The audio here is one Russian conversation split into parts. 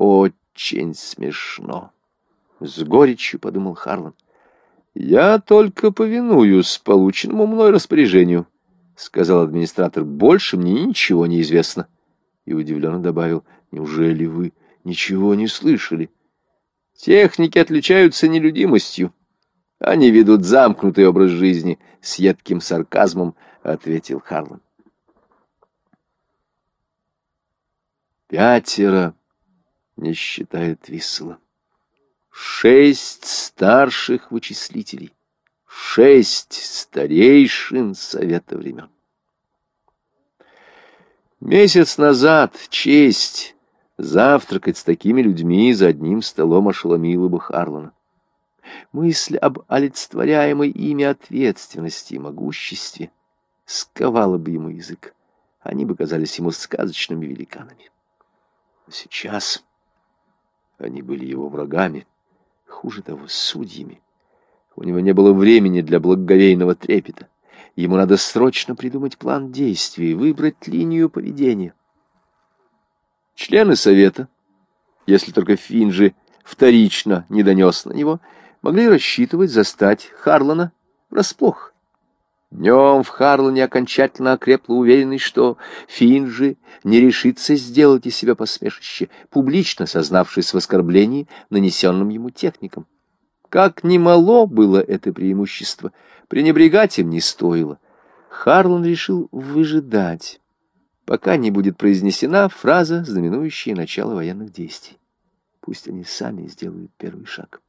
Очень смешно. С горечью подумал Харлан. Я только повинуюсь полученному мной распоряжению, сказал администратор. Больше мне ничего не известно. И удивленно добавил, неужели вы ничего не слышали? Техники отличаются нелюдимостью. Они ведут замкнутый образ жизни, с едким сарказмом ответил Харлан. Пятеро, не считая Твиссела. Шесть старших вычислителей. Шесть старейшин Совета времен. Месяц назад честь завтракать с такими людьми за одним столом ошеломила бы Харлана. Мысль об олицетворяемой ими ответственности и могуществе сковала бы ему язык. Они бы казались ему сказочными великанами. Но сейчас они были его врагами, хуже того, судьями. У него не было времени для благоговейного трепета. Ему надо срочно придумать план действий, выбрать линию поведения. Члены совета, если только Финджи вторично не донес на него, могли рассчитывать застать Харлана врасплох. Днем в Харлане окончательно окрепла уверенность, что Финджи не решится сделать из себя посмешище, публично сознавшись в оскорблении, нанесенном ему техникам. Как немало было это преимущество, пренебрегать им не стоило. Харлан решил выжидать, пока не будет произнесена фраза, знаменующая начало военных действий. Пусть они сами сделают первый шаг.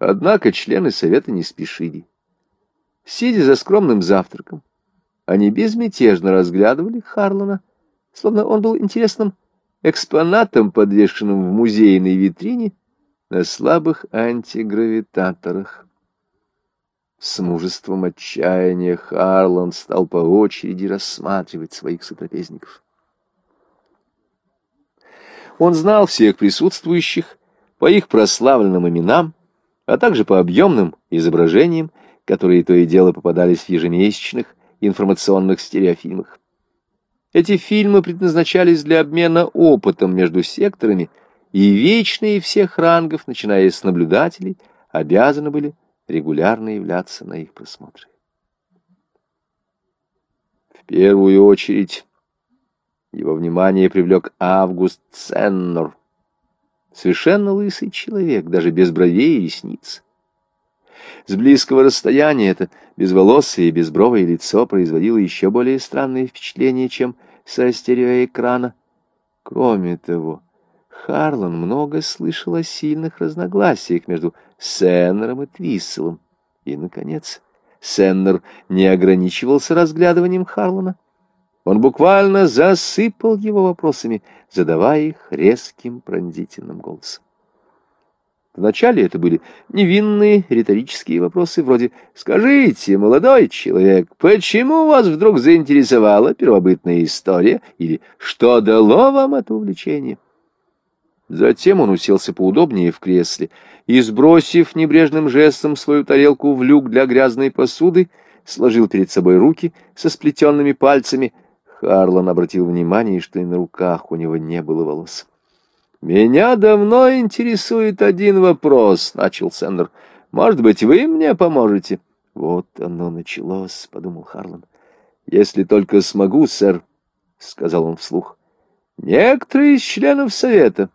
Однако члены совета не спешили. Сидя за скромным завтраком, они безмятежно разглядывали Харлана, словно он был интересным экспонатом, подвешенным в музейной витрине на слабых антигравитаторах. С мужеством отчаяния Харлан стал по очереди рассматривать своих сотрапезников. Он знал всех присутствующих по их прославленным именам, а также по объемным изображениям, которые то и дело попадались в ежемесячных информационных стереофильмах. Эти фильмы предназначались для обмена опытом между секторами, и вечные всех рангов, начиная с наблюдателей, обязаны были регулярно являться на их просмотры. В первую очередь его внимание привлек Август Ценнор, совершенно лысый человек, даже без бровей и ресниц. С близкого расстояния это безволосое и безбровое лицо производило еще более странное впечатление, чем со стереоэкрана. Кроме того, Харлан много слышал о сильных разногласиях между Сеннером и Твисселом. И, наконец, Сеннер не ограничивался разглядыванием Харлана. Он буквально засыпал его вопросами, задавая их резким пронзительным голосом. Вначале это были невинные риторические вопросы вроде «Скажите, молодой человек, почему вас вдруг заинтересовала первобытная история?» или «Что дало вам это увлечение?» Затем он уселся поудобнее в кресле и, сбросив небрежным жестом свою тарелку в люк для грязной посуды, сложил перед собой руки со сплетенными пальцами. Харлан обратил внимание, что и на руках у него не было волос. «Меня давно интересует один вопрос», — начал Сендер. «Может быть, вы мне поможете?» «Вот оно началось», — подумал Харлан. «Если только смогу, сэр», — сказал он вслух. «Некоторые из членов Совета